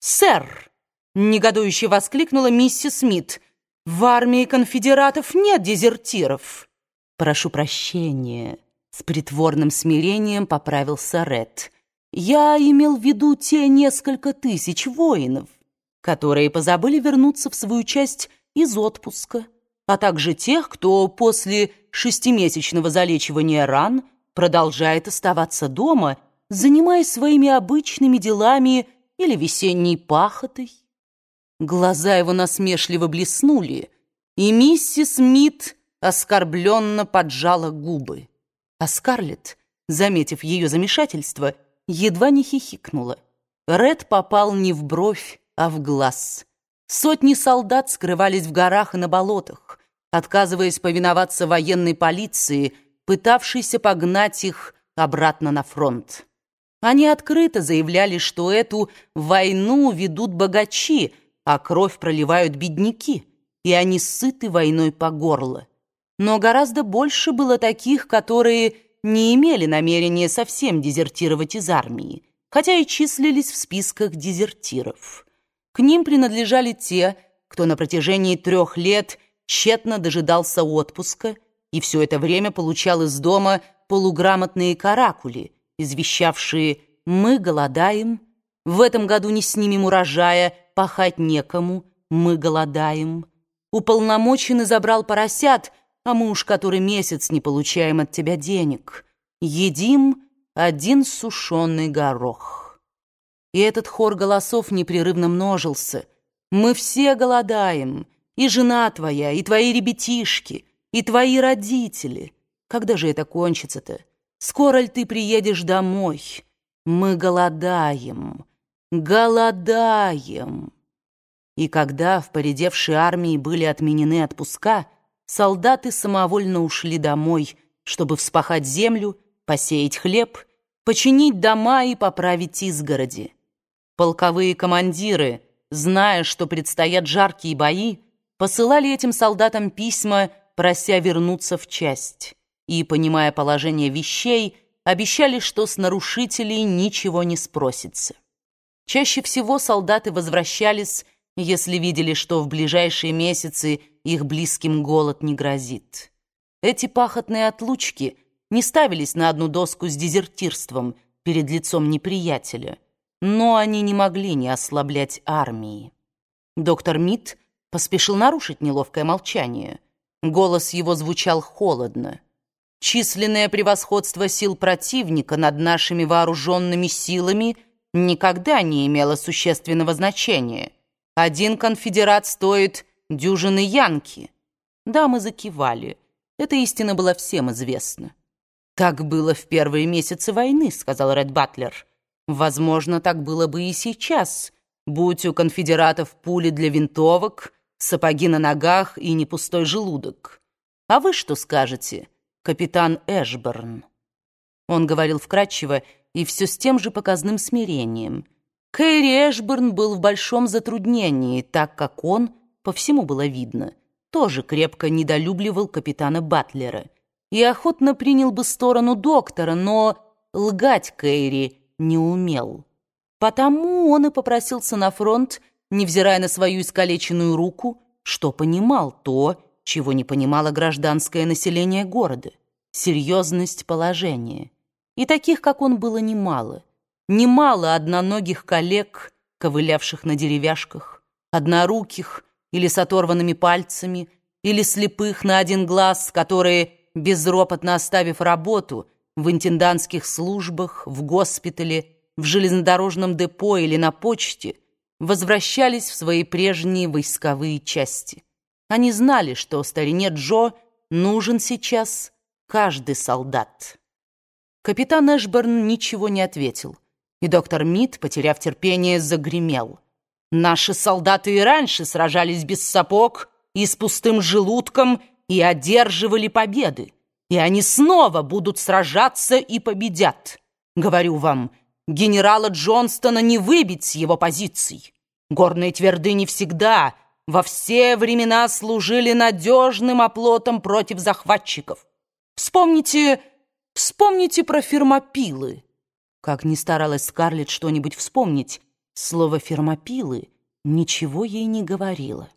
«Сэр!» — негодующе воскликнула миссис Смит. «В армии конфедератов нет дезертиров!» «Прошу прощения!» — с притворным смирением поправился Ред. «Я имел в виду те несколько тысяч воинов, которые позабыли вернуться в свою часть из отпуска, а также тех, кто после шестимесячного залечивания ран продолжает оставаться дома, занимаясь своими обычными делами или весенней пахотой. Глаза его насмешливо блеснули, и миссис Мит оскорбленно поджала губы. А Скарлетт, заметив ее замешательство, едва не хихикнула. Ред попал не в бровь, а в глаз. Сотни солдат скрывались в горах и на болотах, отказываясь повиноваться военной полиции, пытавшейся погнать их обратно на фронт. Они открыто заявляли, что эту войну ведут богачи, а кровь проливают бедняки, и они сыты войной по горло. Но гораздо больше было таких, которые не имели намерения совсем дезертировать из армии, хотя и числились в списках дезертиров. К ним принадлежали те, кто на протяжении трех лет тщетно дожидался отпуска и все это время получал из дома полуграмотные каракули – извещавшие «Мы голодаем», «В этом году не снимем урожая, пахать некому, мы голодаем». Уполномоченный забрал поросят, а мы уж который месяц не получаем от тебя денег. Едим один сушеный горох. И этот хор голосов непрерывно множился. Мы все голодаем, и жена твоя, и твои ребятишки, и твои родители. Когда же это кончится-то? Скоро ли ты приедешь домой? Мы голодаем, голодаем. И когда в поредевшей армии были отменены отпуска, солдаты самовольно ушли домой, чтобы вспахать землю, посеять хлеб, починить дома и поправить изгороди. Полковые командиры, зная, что предстоят жаркие бои, посылали этим солдатам письма, прося вернуться в часть и, понимая положение вещей, обещали, что с нарушителей ничего не спросится. Чаще всего солдаты возвращались, если видели, что в ближайшие месяцы их близким голод не грозит. Эти пахотные отлучки не ставились на одну доску с дезертирством перед лицом неприятеля, но они не могли не ослаблять армии. Доктор Мит поспешил нарушить неловкое молчание. Голос его звучал холодно. Численное превосходство сил противника над нашими вооруженными силами никогда не имело существенного значения. Один конфедерат стоит дюжины янки. Да, мы закивали. Эта истина была всем известна. «Так было в первые месяцы войны», — сказал Ред Батлер. «Возможно, так было бы и сейчас, будь у конфедератов пули для винтовок, сапоги на ногах и не пустой желудок. А вы что скажете?» Капитан Эшберн. Он говорил вкратчиво и все с тем же показным смирением. Кэрри Эшберн был в большом затруднении, так как он, по всему было видно, тоже крепко недолюбливал капитана Батлера и охотно принял бы сторону доктора, но лгать Кэрри не умел. Потому он и попросился на фронт, невзирая на свою искалеченную руку, что понимал то, чего не понимало гражданское население города, серьезность положения. И таких, как он, было немало. Немало одноногих коллег, ковылявших на деревяшках, одноруких или с оторванными пальцами, или слепых на один глаз, которые, безропотно оставив работу, в интендантских службах, в госпитале, в железнодорожном депо или на почте, возвращались в свои прежние войсковые части. Они знали, что старине Джо нужен сейчас каждый солдат. Капитан Эшберн ничего не ответил, и доктор Мид, потеряв терпение, загремел. «Наши солдаты и раньше сражались без сапог и с пустым желудком и одерживали победы, и они снова будут сражаться и победят. Говорю вам, генерала Джонстона не выбить с его позиций. Горные твердыни всегда во все времена служили надежным оплотом против захватчиков. Вспомните, вспомните про фермопилы. Как ни старалась Скарлетт что-нибудь вспомнить, Слово «фермопилы» ничего ей не говорило.